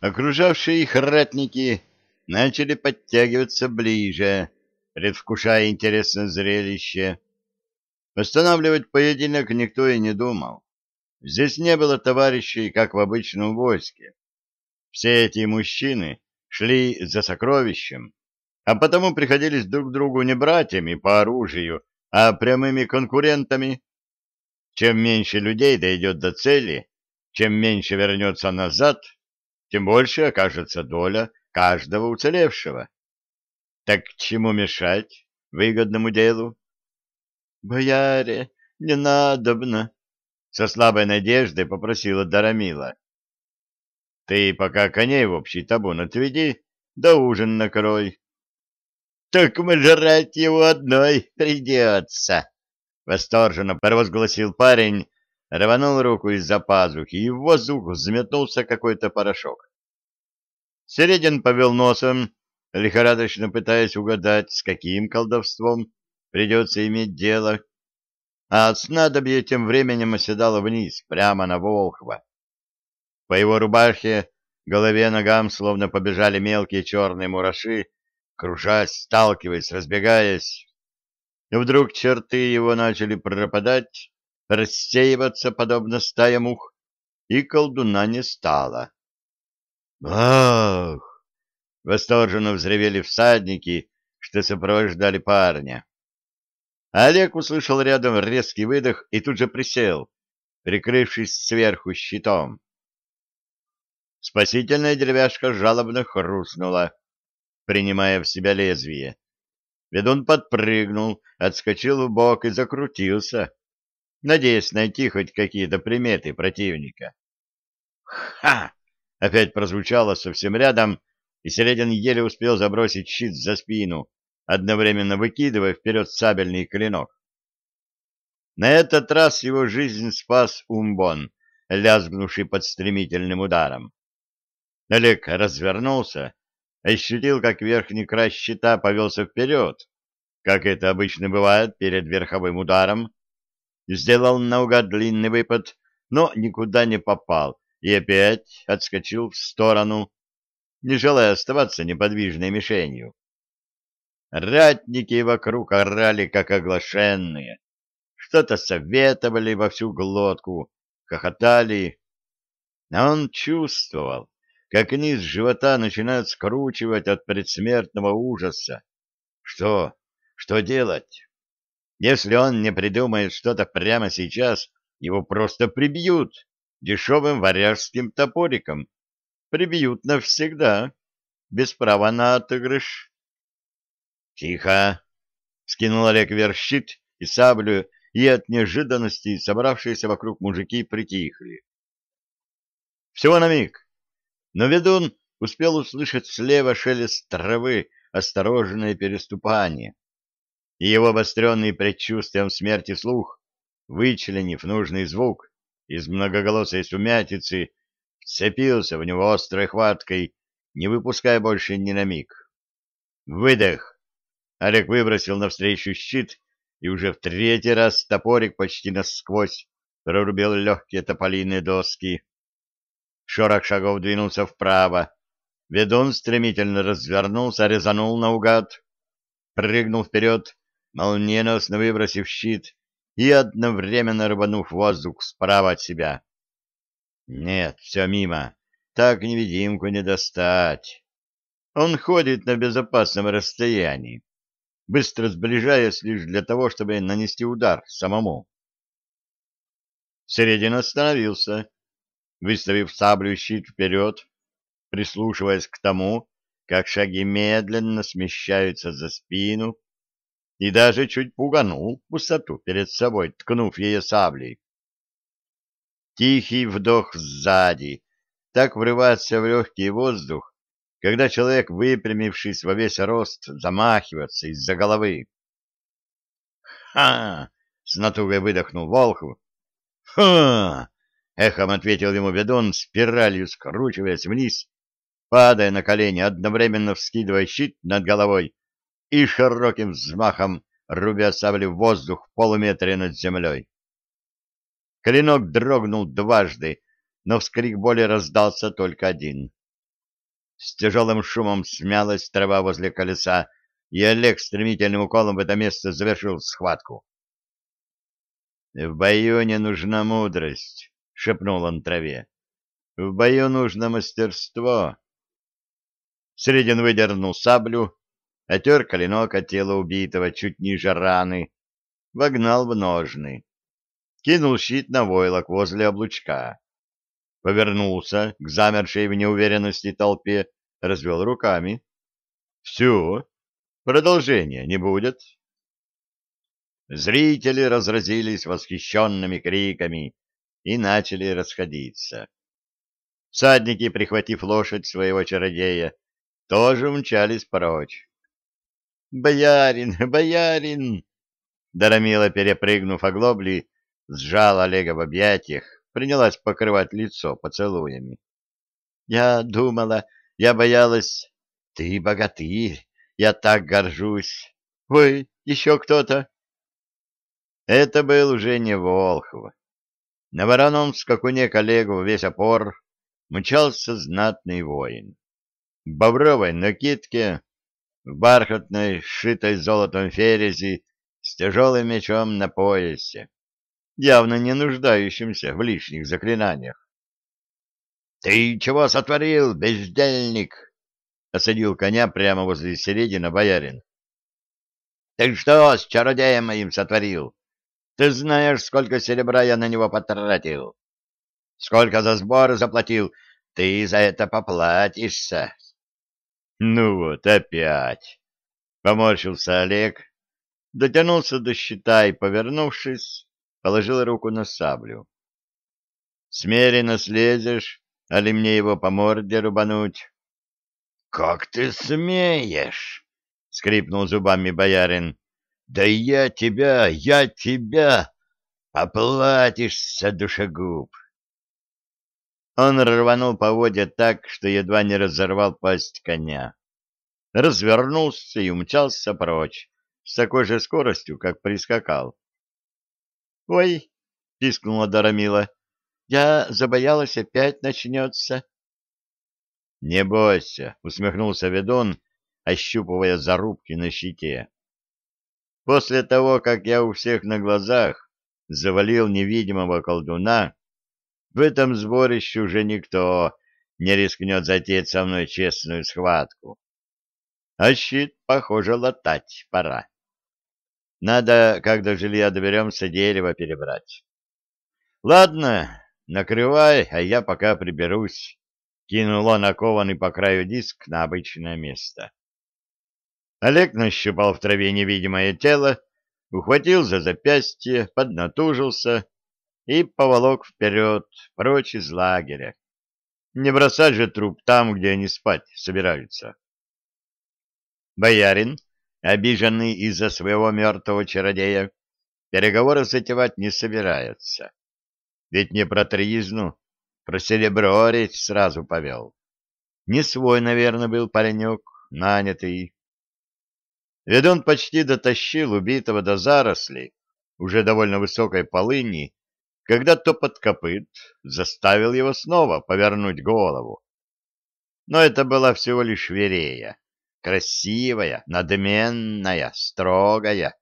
Окружавшие их ратники начали подтягиваться ближе, предвкушая интересное зрелище. Останавливать поединок никто и не думал. Здесь не было товарищей, как в обычном войске. Все эти мужчины шли за сокровищем, а потому приходились друг другу не братьями по оружию, а прямыми конкурентами. Чем меньше людей дойдет до цели, чем меньше вернется назад, тем больше окажется доля каждого уцелевшего. Так чему мешать выгодному делу? — Бояре, не надобно, — со слабой надеждой попросила Дарамила. — Ты пока коней в общий табун отведи, да ужин накрой. — Так мы жрать его одной придется, — восторженно провозгласил парень, рванул руку из-за пазухи, и в воздух взметнулся какой-то порошок. Середин повел носом, лихорадочно пытаясь угадать, с каким колдовством придется иметь дело, а снадобье тем временем оседало вниз, прямо на Волхва. По его рубахе, голове, ногам словно побежали мелкие черные мураши, кружась, сталкиваясь, разбегаясь. И вдруг черты его начали пропадать, рассеиваться, подобно стая мух, и колдуна не стало. «Ах!» — восторженно взревели всадники, что сопровождали парня. Олег услышал рядом резкий выдох и тут же присел, прикрывшись сверху щитом. Спасительная деревяшка жалобно хрустнула, принимая в себя лезвие. Ведун подпрыгнул, отскочил в бок и закрутился, надеясь найти хоть какие-то приметы противника. «Ха!» — опять прозвучало совсем рядом, и Середин еле успел забросить щит за спину, одновременно выкидывая вперед сабельный клинок. На этот раз его жизнь спас Умбон, лязгнувший под стремительным ударом. Олег развернулся, ощутил, как верхний край щита повелся вперед, как это обычно бывает перед верховым ударом, сделал наугад длинный выпад, но никуда не попал и опять отскочил в сторону, не желая оставаться неподвижной мишенью. Ратники вокруг орали, как оглашенные, что-то советовали во всю глотку, хохотали. А он чувствовал, как низ живота начинает скручивать от предсмертного ужаса. Что? Что делать? Если он не придумает что-то прямо сейчас, его просто прибьют дешевым варяжским топориком. Прибьют навсегда, без права на отыгрыш. — Тихо! — скинул Олег вверх и саблю, и от неожиданности собравшиеся вокруг мужики притихли. Всего на миг. Но ведун успел услышать слева шелест травы, осторожное переступание и его обостренный предчувствием смерти слух, вычленив нужный звук из многоголосой сумятицы, вцепился в него острой хваткой, не выпуская больше ни на миг. Выдох! Олег выбросил навстречу щит, и уже в третий раз топорик почти насквозь прорубил легкие тополиные доски. Шорох шагов двинулся вправо. Ведун стремительно развернулся, резанул наугад, прыгнул вперед, молниеносно выбросив щит и одновременно рванув воздух справа от себя. Нет, все мимо. Так невидимку не достать. Он ходит на безопасном расстоянии, быстро сближаясь лишь для того, чтобы нанести удар самому. Середин остановился, выставив саблю щит вперед, прислушиваясь к тому, как шаги медленно смещаются за спину, и даже чуть пуганул пустоту перед собой, ткнув ее саблей. Тихий вдох сзади, так врываться в легкий воздух, когда человек, выпрямившись во весь рост, замахивается из-за головы. «Ха!» — с натугой выдохнул Волхов. «Ха!» — эхом ответил ему ведун, спиралью скручиваясь вниз, падая на колени, одновременно вскидывая щит над головой и широким взмахом рубя сабли в воздух в полуметре над землей. Клинок дрогнул дважды, но вскрик боли раздался только один. С тяжелым шумом смялась трава возле колеса, и Олег стремительным уколом в это место завершил схватку. «В бою не нужна мудрость», — шепнул он траве. «В бою нужно мастерство». Средин выдернул саблю, отер коленок от тела убитого чуть ниже раны, вогнал в ножны, кинул щит на войлок возле облучка, повернулся к замершей в неуверенности толпе, развел руками. «Все, продолжения не будет». Зрители разразились восхищенными криками и начали расходиться. Всадники, прихватив лошадь своего чародея, тоже умчались прочь. «Боярин! Боярин!» Дарамила, перепрыгнув оглобли, сжал Олега в объятиях, принялась покрывать лицо поцелуями. «Я думала, я боялась... Ты богатырь, я так горжусь. Ой, еще кто-то!» Это был уже не Волхов. На вороном скакуне коллегу весь опор мчался знатный воин. В бобровой накидке, в бархатной, сшитой золотом ферези, с тяжелым мечом на поясе, явно не нуждающимся в лишних заклинаниях. — Ты чего сотворил, бездельник? — осадил коня прямо возле середины боярин. — Ты что с чародеем моим сотворил? Ты знаешь, сколько серебра я на него потратил. Сколько за сборы заплатил, ты за это поплатишься. Ну вот, опять. Поморщился Олег, дотянулся до щита и, повернувшись, положил руку на саблю. Смеренно слезешь, али мне его по морде рубануть? — Как ты смеешь? — скрипнул зубами боярин. Да я тебя, я тебя! Оплатишься, душегуб! Он рванул поводья так, что едва не разорвал пасть коня. Развернулся и умчался прочь, с такой же скоростью, как прискакал. — Ой! — пискнула Дарамила. — Я забоялась, опять начнется. — Не бойся, — усмехнулся ведун, ощупывая зарубки на щите. После того, как я у всех на глазах завалил невидимого колдуна, в этом сборище уже никто не рискнет затеять со мной честную схватку. А щит, похоже, латать пора. Надо, как до жилья доберемся, дерево перебрать. Ладно, накрывай, а я пока приберусь. Кинул он окованный по краю диск на обычное место. Олег нащупал в траве невидимое тело, ухватил за запястье, поднатужился и поволок вперед, прочь из лагеря. Не бросать же труп там, где они спать собираются. Боярин, обиженный из-за своего мертвого чародея, переговоры затевать не собирается. Ведь не про тризну, про серебро речь сразу повел. Не свой, наверное, был паренек, нанятый. Ведун почти дотащил убитого до зарослей, уже довольно высокой полыни, когда топот копыт заставил его снова повернуть голову. Но это была всего лишь верея, красивая, надменная, строгая.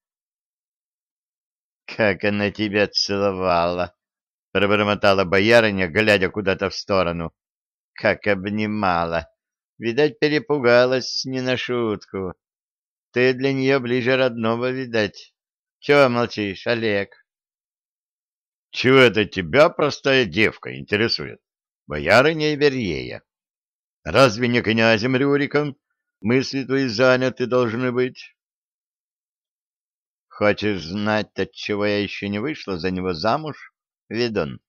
«Как она тебя целовала!» — пробормотала боярыня, глядя куда-то в сторону. «Как обнимала! Видать, перепугалась не на шутку. Ты для нее ближе родного, видать. Чего молчишь, Олег? Чего это тебя, простая девка, интересует? Боярыня Иверьея. Разве не князем Рюриком мысли твои заняты должны быть? Хочешь знать, от чего я еще не вышла за него замуж, Видон?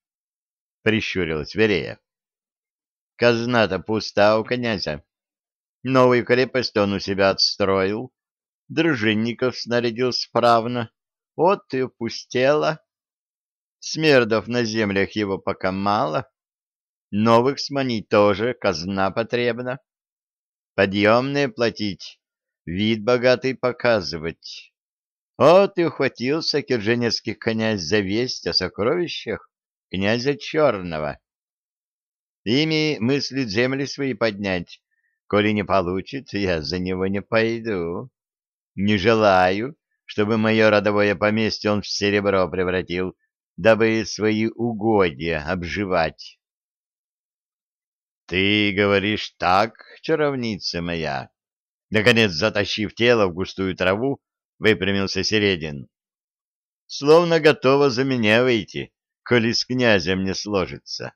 Прищурилась Верея. Казна-то пуста у князя. Новую крепость он у себя отстроил, дружинников снарядил справно, вот и упустела. Смердов на землях его пока мало, новых сманить тоже казна потребна. Подъемные платить, вид богатый показывать. Вот и ухватился кирженецкий князь за весть о сокровищах князя Черного. Ими мыслит земли свои поднять, коли не получится, я за него не пойду. Не желаю, чтобы мое родовое поместье он в серебро превратил, дабы свои угодья обживать. — Ты говоришь так, чаровница моя? Наконец, затащив тело в густую траву, выпрямился Середин. — Словно готова за меня выйти, коли с князем не сложится.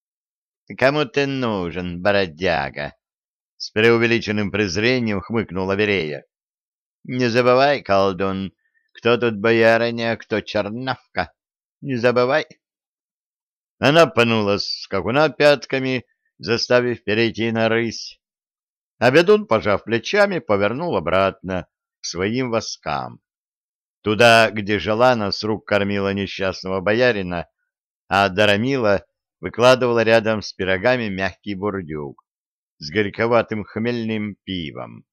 — Кому ты нужен, бродяга? — с преувеличенным презрением хмыкнула Верея. — Не забывай, колдун, кто тут боярыня, а кто чернавка. Не забывай. Она пнулась скакуна пятками, заставив перейти на рысь. А ведун, пожав плечами, повернул обратно к своим воскам. Туда, где Желана с рук кормила несчастного боярина, а Дарамила выкладывала рядом с пирогами мягкий бурдюк с горьковатым хмельным пивом.